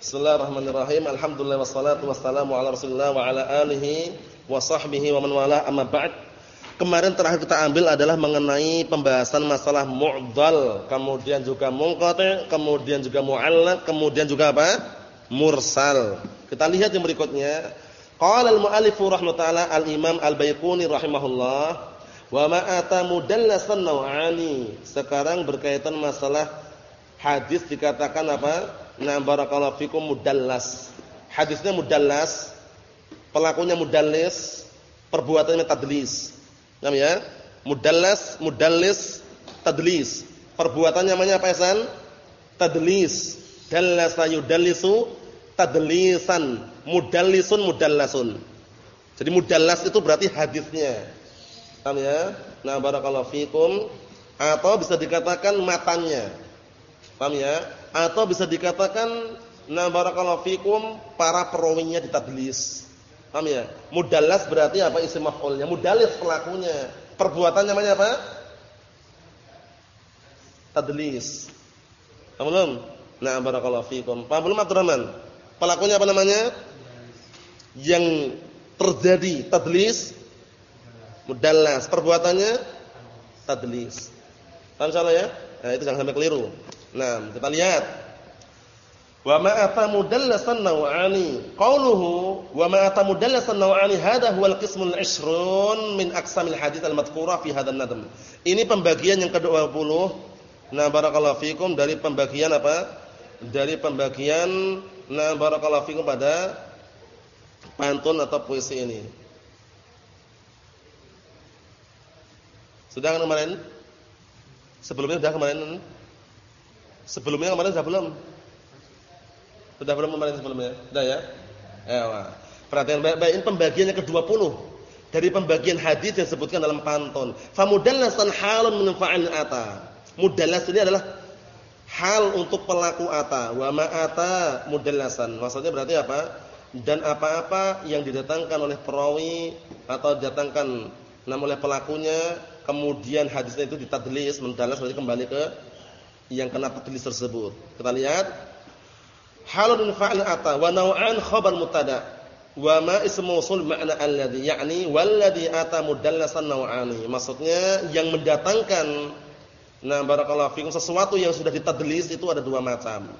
Bismillahirrahmanirrahim. Alhamdulillah wassalatu wassalamu ala Rasulillah wa ala alihi wa sahbihi wa man wala amma ba'd. Kemarin terakhir kita ambil adalah mengenai pembahasan masalah mu'dhal, kemudian juga munqati', kemudian juga mu'allaq, kemudian juga apa? mursal. Kita lihat yang berikutnya. Qala al-mu'allifu rahimahullah al-Imam Al-Baiquni rahimahullah wa ma ata mudallasan naw'ani. Sekarang berkaitan masalah hadis dikatakan apa? Nah barakallahu fikum mudallas. Hadisnya mudallas, pelakunya mudallis, perbuatannya tadlis. Paham ya? Mudallas, mudallis, tadlis. Perbuatannya namanya apa Hasan? Tadlis. Dallasa yudallisu tadlisan. Mudallisun mudallasun. Jadi mudallas itu berarti hadisnya. Paham ya? Nah barakallahu fikum atau bisa dikatakan matanya. Paham ya? Atau bisa dikatakan na barakallahu fikum para perawinya ditadlis. Paham ya? Mudallas berarti apa isim maf'ulnya? Mudallis pelakunya. Perbuatan namanya apa? Tadlis. Paham belum? Nah, barakallahu fikum. Paham belum Abdurrahman? Pelakunya apa namanya? Yang terjadi tadlis mudallas. Perbuatannya tadlis. Paham salah ya? Nah, itu jangan sampai keliru. Nah, kita lihat. Wa ma ata mudallasan naw'ani. Qauluhu wa ma ata mudallasan naw'ani hadha huwa al-qismul 'ishrun min aqsamil hadits al-madhkura fi hadzal nadm. Ini pembagian yang ke-20. Nah, barakallahu fikum dari pembagian apa? Dari pembagian nah barakallahu fikum pada pantun atau puisi ini. Sudah kemarin? Sebelumnya sudah kemarin? Sebelumnya kemarin sudah belum? Sudah belum kemarin sebelumnya? Sudah ya? Ewa. Perhatian baik-baik ini pembagian yang ke-20 dari pembagian hadis yang disebutkan dalam pantun. Famudallasan halun min fa'il ata. Mudallas ini adalah hal untuk pelaku ata. Wa ma ata mudallasan. Maksudnya berarti apa? Dan apa-apa yang didatangkan oleh perawi atau didatangkan nama oleh pelakunya, kemudian hadisnya itu ditadlis, mendallas berarti kembali ke yang kena tadlis tersebut. Kita lihat halun fa'il ata wa naw'an khabar mutada wa ma ismu mausul ma'na alladhi yakni walladhi ata mudallasan naw'ani. Maksudnya yang mendatangkan nah barakallahu fikum sesuatu yang sudah ditadlis itu ada dua macam.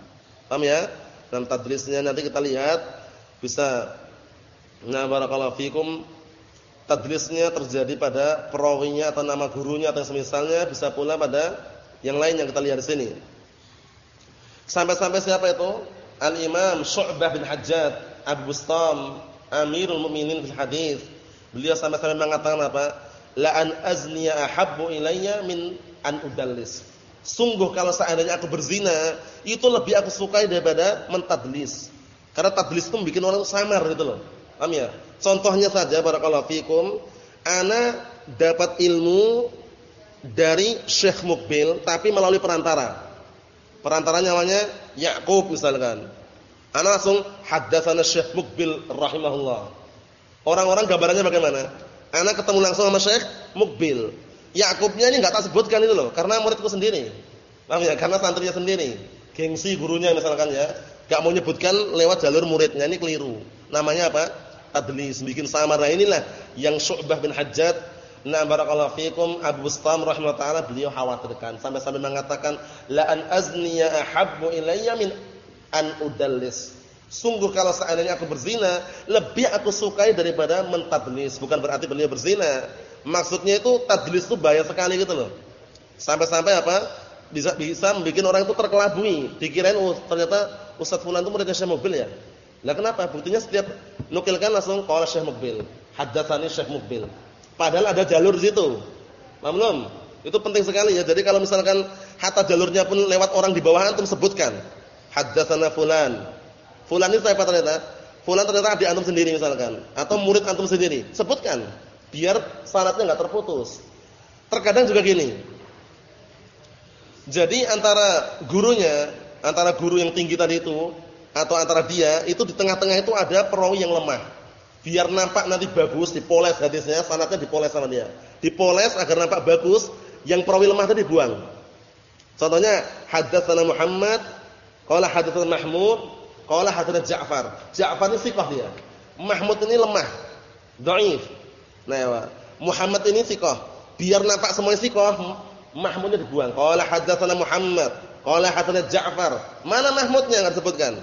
Paham ya? Dan tadlisnya nanti kita lihat bisa nah barakallahu fikum tadlisnya terjadi pada perawinya atau nama gurunya atau semisalnya bisa pula pada yang lain yang kita lihat di sini. Sampai-sampai siapa itu? Al-Imam Syu'bah bin Hajjaj Abu Bustam Amirul Mukminin fil hadis. Beliau sampai-sampai mengatakan apa? La an azniya ahabbu ilayya min an udallis. Sungguh kalau seandainya aku berzina, itu lebih aku sukai daripada mentadlis. Karena tadlis itu bikin orang samar gitu loh. Paham ya? Contohnya saja barakallahu fikum, ana dapat ilmu dari Syekh Mukbil tapi melalui perantara. Perantaranya namanya Yakub misalkan. Ana langsung haddatsana Syekh Mukbil rahimahullah. Orang-orang gambarannya bagaimana? Ana ketemu langsung sama Syekh Mukbil. Yakubnya ini enggak tak sebutkan itu loh, karena muridku sendiri. Paham ya? Karena santrinya sendiri. Gengsi gurunya misalkan ya. Enggak mau nyebutkan lewat jalur muridnya ini keliru. Namanya apa? Tadlis, bikin samar. Nah inilah yang Syu'bah bin Hajjaj Nah barakallahu fikum Abu Bustam rahimahullah taala beliau khawatirkan sampai-sampai mengatakan la an azniya ahabbu ilayya min an udallis. Sungguh kalau seandainya aku berzina, lebih aku sukai daripada mentadlis. Bukan berarti beliau berzina. Maksudnya itu tadlis itu bahaya sekali gitu loh. Sampai-sampai apa? Bisa bisa membuat orang itu terkelabui. Dikirain oh ternyata Ustaz fulan itu muridnya Syekh Mubil ya. Lah kenapa? Buktinya setiap nukilkan langsung qala Syekh Mubil. Haddatsani Syekh Mubil. Padahal ada jalur di situ. Paham Itu penting sekali ya. Jadi kalau misalkan hatta jalurnya pun lewat orang di bawah antum sebutkan. Haddatsana fulan. Fulan itu siapa ternyata? Fulan ternyata di antum sendiri misalkan atau murid antum sendiri. Sebutkan biar syaratnya enggak terputus. Terkadang juga gini. Jadi antara gurunya, antara guru yang tinggi tadi itu atau antara dia itu di tengah-tengah itu ada perawi yang lemah biar nampak nanti bagus dipoles hadisnya sanatnya dipoles sama dia dipoles agar nampak bagus yang perawi lemah tadi buang contohnya hadatsana Muhammad qala hadatsana Mahmud Qala hadatsana Ja'far. Ja'far ini thiqah dia. Mahmud ini lemah. Dhaif. Nah, ya, Muhammad ini thiqah. Biar nampak semuanya thiqah, Mahmudnya dibuang. Qala hadatsana Muhammad. Qala hadatsana Ja'far. Mana Mahmudnya enggak disebutkan?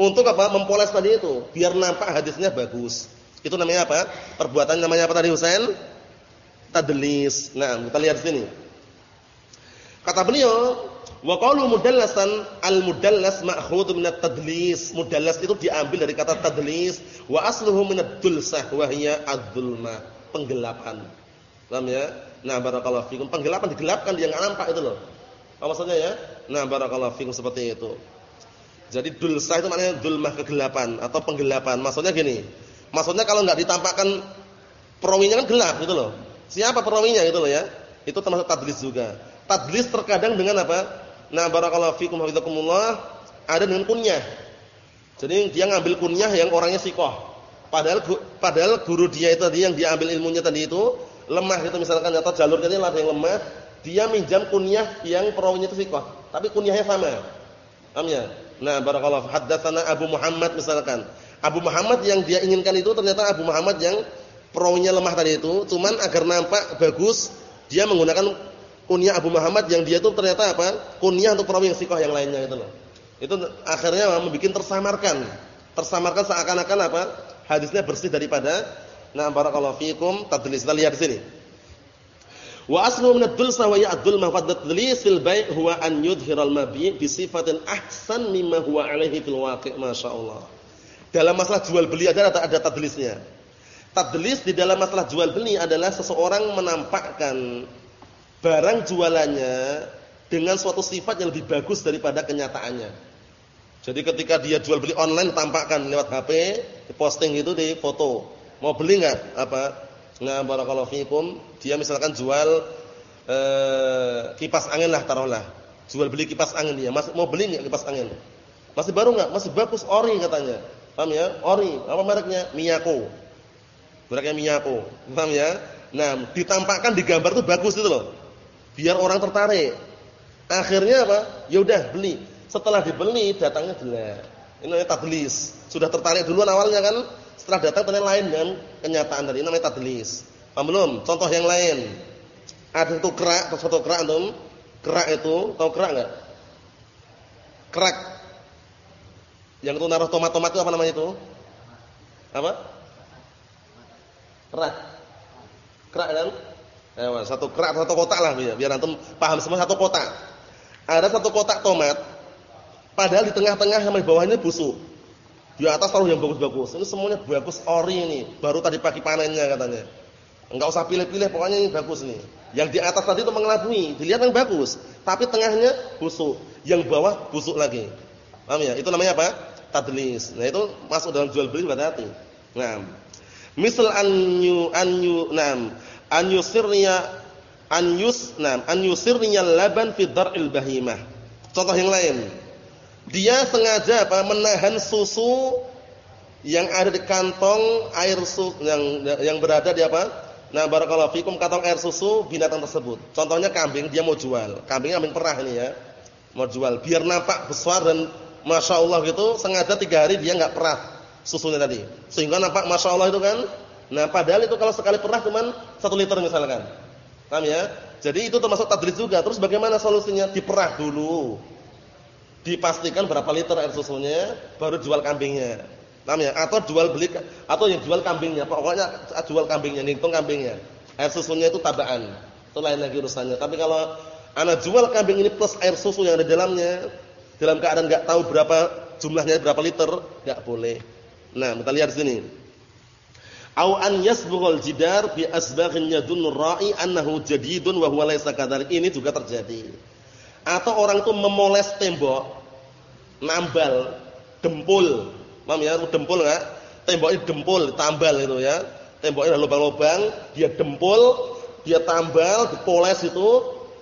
Untuk apa? Mempoles tadi itu, biar nampak hadisnya bagus. Itu namanya apa? Perbuatan namanya apa tadi Husain? Tadlis. Nah, kita lihat sini. Kata beliau, wa qalu mudallasan al-mudallas ma'khudhu min at-tadlis. Mudallas itu diambil dari kata tadlis wa asluhu min ad-dulsah wa hiya ad-dhulma, penggelapan. Paham ya? Nah, barakallahu fikum. Penggelapan digelapkan dia enggak nampak itu loh. Apa maksudnya ya? Nah, barakallahu fikum seperti itu. Jadi dulsa itu maknanya dulmah kegelapan atau penggelapan. Maksudnya gini. Maksudnya kalau enggak ditampakkan perawinya kan gelap gitu loh. Siapa perawinya gitu loh ya? Itu termasuk tadlis juga. Tadlis terkadang dengan apa? Nah, barakallahu fikum hafizakumullah, ada dengan kunyah. Jadi dia ngambil kunyah yang orangnya sikoh. Padahal padahal guru dia itu tadi yang dia ambil ilmunya tadi itu lemah gitu misalkan atau jalurnya ini ada yang lemah, dia minjam kunyah yang perawinya itu sikoh. Tapi kunyahnya sama. Paham ya? Nah, barakallahu haddatsana Abu Muhammad misalkan. Abu Muhammad yang dia inginkan itu ternyata Abu Muhammad yang perawinya lemah tadi itu, cuman agar nampak bagus dia menggunakan kunyah Abu Muhammad yang dia itu ternyata apa? Kunyah untuk perawi yang sikoh yang lainnya itu loh. Itu akhirnya membuat tersamarkan. Tersamarkan seakan-akan apa? Hadisnya bersih daripada Nah, barakallahu fikum tadlis. Kita lihat di sini. Wa aslu min ad-dulsa wa ya'dul mafad tadlis fil bai' huwa an yudhiral mabi' bi sifatin ahsan mimma huwa alaihi fil waqi' masyaallah. Dalam masalah jual beli ada ada tadlisnya. Tadlis di dalam masalah jual beli adalah seseorang menampakkan barang jualannya dengan suatu sifat yang lebih bagus daripada kenyataannya. Jadi ketika dia jual beli online tampakkan lewat HP, diposting itu di foto. Mau beli enggak? Apa? Nah, barakallahu fikum, dia misalkan jual eh, kipas angin lah taruhlah. Jual beli kipas angin dia. Masih mau beli enggak kipas angin? Masih baru enggak? Masih bagus ori katanya. Paham ya? Ori. Apa mereknya? Miyako. Mereknya Miyako. Paham ya? Nah, ditampakkan di gambar tuh bagus itu loh. Biar orang tertarik. Akhirnya apa? Ya udah beli. Setelah dibeli datangnya jelek. Ini namanya tadlis. Sudah tertarik duluan awalnya kan? Setelah datang ternyata lain dengan kenyataan tadi namanya tadlis. Paham belum? Contoh yang lain. Ada satu kerak, atau satu kerak antum. Kerak itu, tahu kerak enggak? Kerak. Yang itu naruh tomat-tomat itu apa namanya itu? Apa? Kerak. Kerak kan? Eh, satu kerak satu kotak lah biar, biar antum paham semua satu kotak. Ada satu kotak tomat. Padahal di tengah-tengah sama di bawahnya busuk. Di atas taruh yang bagus-bagus. Ini semuanya bagus ori ini. Baru tadi pagi panennya katanya. Enggak usah pilih-pilih, pokoknya ini bagus nih. Yang di atas tadi itu mengelabui, dilihat yang bagus. Tapi tengahnya busuk, yang bawah busuk lagi. Paham ya? Itu namanya apa? Tadlis. Nah, itu masuk dalam jual beli berarti. Nah, misal anyu anyu nam an yusirniya an yus nam an yusirniya laban fi dar'il bahimah. Contoh yang lain. Dia sengaja apa? menahan susu yang ada di kantong air susu yang yang berada di apa? Nah, barakallahu fikum kantong air susu binatang tersebut. Contohnya kambing, dia mau jual. Kambingnya kambing perah ini ya. Mau jual biar nampak besar dan Masya Allah gitu, sengaja tiga hari dia nggak perah susunya tadi. Sehingga nampak Masya Allah itu kan. Nah, padahal itu kalau sekali perah cuma satu liter misalkan. Paham ya? Jadi itu termasuk tadlis juga. Terus bagaimana solusinya? Diperah dulu dipastikan berapa liter air susunya baru jual kambingnya. namanya Atau jual beli atau yang jual kambingnya. Pokoknya jual kambingnya, ngitung kambingnya. Air susunya itu tabaan. Itu lain lagi urusannya. Tapi kalau anak jual kambing ini plus air susu yang ada dalamnya, dalam keadaan enggak tahu berapa jumlahnya berapa liter, enggak boleh. Nah, kita lihat sini. Au an yasbughal jidar bi asbaghin yadun ra'i annahu jadidun wa huwa laysa kadzalik. Ini juga terjadi. Atau orang itu memoles tembok, nambal, dempul. Paham ya, dempul enggak? Temboknya dempul, tambal itu ya. Temboknya ada lubang-lubang, dia dempul, dia tambal, dipoles itu.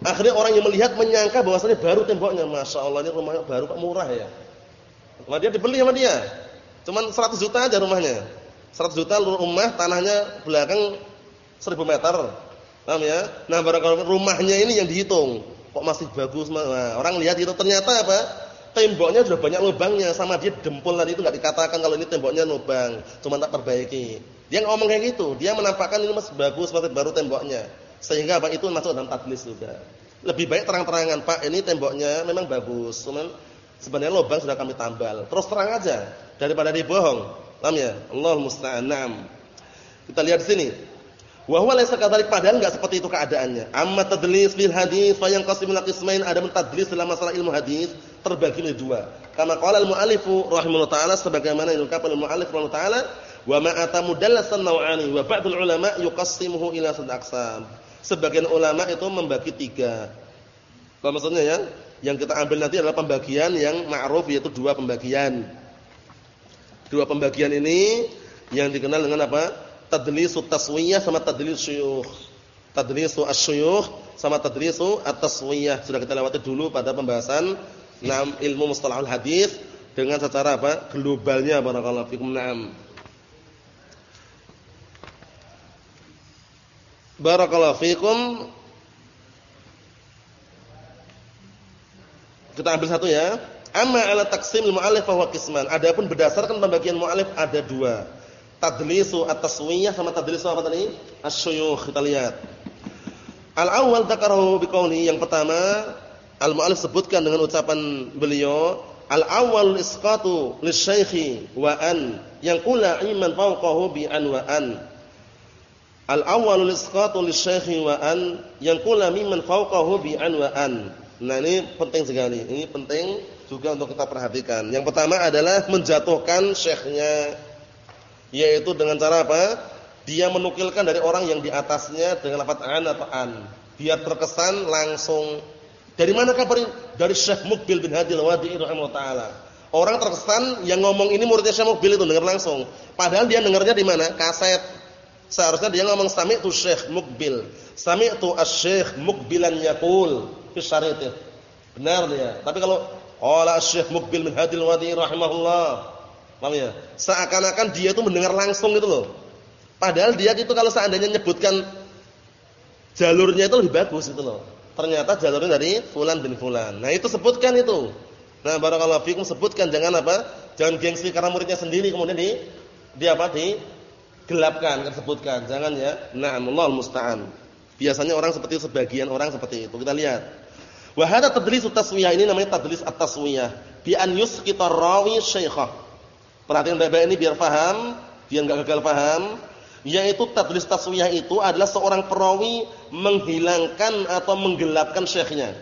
Akhirnya orang yang melihat menyangka bahwasanya baru temboknya. Masya Allah ini rumahnya baru kok murah ya. Nah, dia dibeli sama dia. Cuman 100 juta aja rumahnya. 100 juta rumah, tanahnya belakang 1000 meter. Paham ya? Nah, barangkali rumahnya ini yang dihitung kok masih bagus nah, orang lihat itu ternyata apa temboknya sudah banyak lubangnya sama dia dempul tadi itu enggak dikatakan kalau ini temboknya lubang, cuma tak perbaiki. Dia ngomong kayak gitu, dia menampakkan ini masih bagus seperti baru temboknya. Sehingga apa itu masuk dalam tadlis sudah. Lebih baik terang-terangan, Pak, ini temboknya memang bagus, cuman sebenarnya lubang sudah kami tambal. Terus terang aja daripada dibohong. Paham ya? Allah musta'an. Kita lihat di sini. Wa huwa laysa kadzalik padahal enggak seperti itu keadaannya. Amma tadlis fil hadis fa yanqasimu ila qismain ada tadlis dalam masalah ilmu hadis terbagi menjadi dua. Kama qala al-muallifu rahimahullah taala sebagaimana dikatakan al-muallif rahimahullah taala wa ma atamu dallasan naw'ani wa ba'dul ulama yuqassimuhu ila sad aqsam. Sebagian ulama itu membagi tiga. Apa maksudnya ya? Yang kita ambil nanti adalah pembagian yang ma'ruf yaitu dua pembagian. Dua pembagian ini yang dikenal dengan apa? Tadlisu taswiyah sama tadlis syuyukh. Tadlisu asyuyukh sama tadlisu at-taswiyah. Sudah kita lewati dulu pada pembahasan enam ilmu mustalahul hadis dengan secara apa? globalnya barakallahu fikum. Naam. Barakallahu fikum. Kita ambil satu ya. Amma ala taqsim al-mu'allif fa huwa qisman. Adapun berdasarkan pembagian mu'allif ada dua tadlisu at-taswiyah sama tadlisu apa tadi? Asy-syuyukh. Kita lihat. Al-awwal dzakarahu biqauli yang pertama al-mu'allif sebutkan dengan ucapan beliau al-awwal isqatu lisyaikhi wa an yang kula iman fawqahu bi an wa an al-awwal isqatu lisyaikhi wa an yang kula mimman fawqahu bi an wa an nah ini penting sekali ini penting juga untuk kita perhatikan yang pertama adalah menjatuhkan syekhnya yaitu dengan cara apa? Dia menukilkan dari orang yang di atasnya dengan lafaz an atau an. Biar terkesan langsung dari mana kabar Dari Syekh Mukbil bin Hadi Al-Wadi'i rahimahullah taala. Orang terkesan yang ngomong ini muridnya Syekh Mukbil itu dengar langsung. Padahal dia dengarnya di mana? Kaset. Seharusnya dia ngomong sami'tu Syekh Mukbil. Sami'tu asy-Syekh Mukbilan yaqul fi syariti. Benar dia. Tapi kalau qala asy-Syekh Mukbil bin Hadi Al-Wadi'i rahimahullah Paham ya? Seakan-akan dia itu mendengar langsung gitu loh. Padahal dia itu kalau seandainya nyebutkan jalurnya itu lebih bagus gitu loh. Ternyata jalurnya dari fulan bin fulan. Nah, itu sebutkan itu. Nah, barakallahu fikum sebutkan jangan apa? Jangan gengsi karena muridnya sendiri kemudian di di apa? di gelapkan, kan sebutkan. Jangan ya. Allah musta'an. Biasanya orang seperti sebagian orang seperti itu. Kita lihat. Wa hadha tadlis taswiyah ini namanya tadlis at-taswiyah bi an yusqita rawi syaikhah Perhatikan baik-baik ini biar paham, biar enggak gagal paham. Yaitu tadlis taswiyah itu adalah seorang perawi menghilangkan atau menggelapkan syekhnya.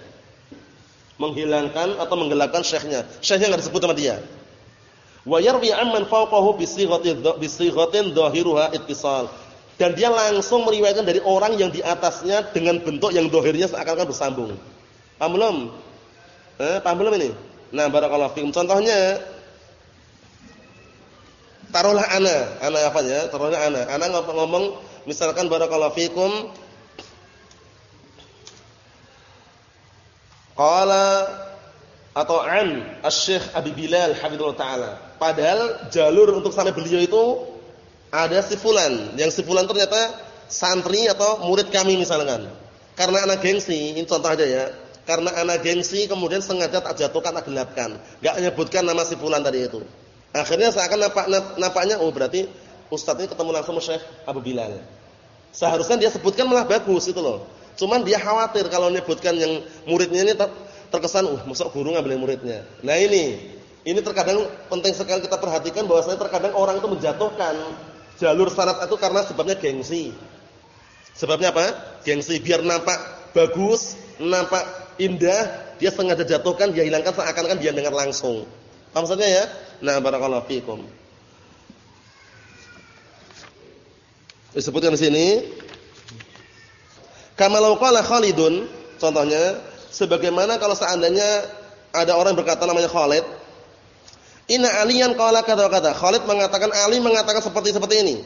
Menghilangkan atau menggelapkan syekhnya. Syekhnya enggak disebut sama dia. Wa yarwi amman fawqahu bi sighatin dhahiruha ittisal. Dan dia langsung meriwayatkan dari orang yang di atasnya dengan bentuk yang dohirnya seakan-akan bersambung. Paham belum? Eh, paham belum ini? Nah, barakallahu fikum. Contohnya taruhlah ana, ana apa ya? Taruhlah ana. Ana ngomong misalkan barakallahu fikum qala atau an Asy-Syaikh Abi Bilal hafizallahu taala. Padahal jalur untuk sampai beliau itu ada si fulan. Yang si fulan ternyata santri atau murid kami misalkan. Karena anak gengsi, ini contoh aja ya. Karena anak gengsi kemudian sengaja tak jatuhkan tak gelapkan. Enggak menyebutkan nama si fulan tadi itu. Akhirnya seakan nampak nampaknya oh berarti ustaz ini ketemu langsung Syekh Abu Bilal. Seharusnya dia sebutkan malah bagus itu loh. Cuman dia khawatir kalau menyebutkan yang muridnya ini terkesan uh masuk guru ngambil muridnya. Nah ini ini terkadang penting sekali kita perhatikan bahwasanya terkadang orang itu menjatuhkan jalur syarat itu karena sebabnya gengsi. Sebabnya apa? Gengsi biar nampak bagus, nampak indah, dia sengaja jatuhkan, dia hilangkan seakan-akan dia dengar langsung. Paham maksudnya ya? Nah, barakallahu fikum. Disebutkan di sini kama qala Khalidun, contohnya sebagaimana kalau seandainya ada orang berkata namanya Khalid, Inna Aliyan qala kata kata. Khalid mengatakan Ali mengatakan seperti seperti ini.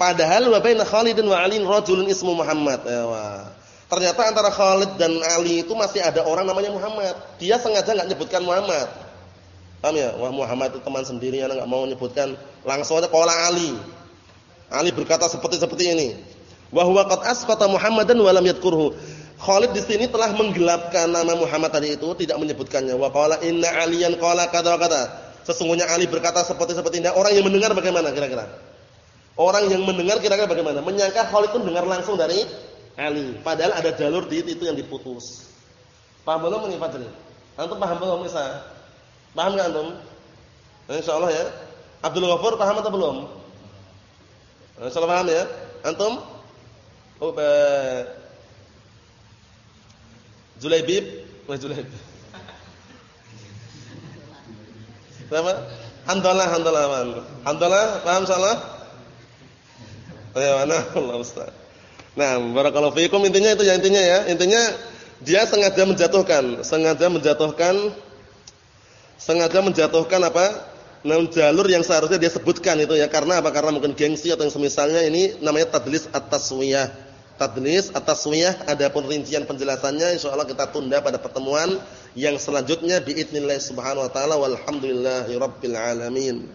Padahal wa baina Khalidin wa Ali rajulun ismu Muhammad. Ewa. Ternyata antara Khalid dan Ali itu masih ada orang namanya Muhammad. Dia sengaja enggak nyebutkan Muhammad. Paham ya? Wah Muhammad itu teman sendiri anak enggak mau menyebutkan langsung aja qala Ali. Ali berkata seperti seperti ini. Wa huwa qad asqata Muhammadan wa lam yadhkurhu. Khalid di sini telah menggelapkan nama Muhammad tadi itu, tidak menyebutkannya. Wa qala inna aliyan qala kata kata. Sesungguhnya Ali berkata seperti seperti ini. Orang yang mendengar bagaimana kira-kira? Orang yang mendengar kira-kira bagaimana? Menyangka Khalid itu dengar langsung dari Ali. Padahal ada jalur di itu yang diputus. Paham belum ini? Antum paham belum Isa? Paham enggak antum? Insyaallah ya. Abdul Ghafur paham atau belum? Insyaallah paham ya. Antum? Oh, Julaibib, wa Julaibib. Sama? Hamdalah, hamdalah, hamdalah, paham salah? Ya, mana Allah Ustaz. Nah, barakallahu fiikum intinya itu ya intinya ya. Intinya dia sengaja menjatuhkan, sengaja menjatuhkan sengaja menjatuhkan apa? Nah, jalur yang seharusnya dia sebutkan itu ya. Karena apa? Karena mungkin gengsi atau yang semisalnya ini namanya tadlis at-taswiyah tadlis atas taswiyah adapun rincian penjelasannya insyaallah kita tunda pada pertemuan yang selanjutnya biidznillah subhanahu wa taala walhamdulillahirabbil alamin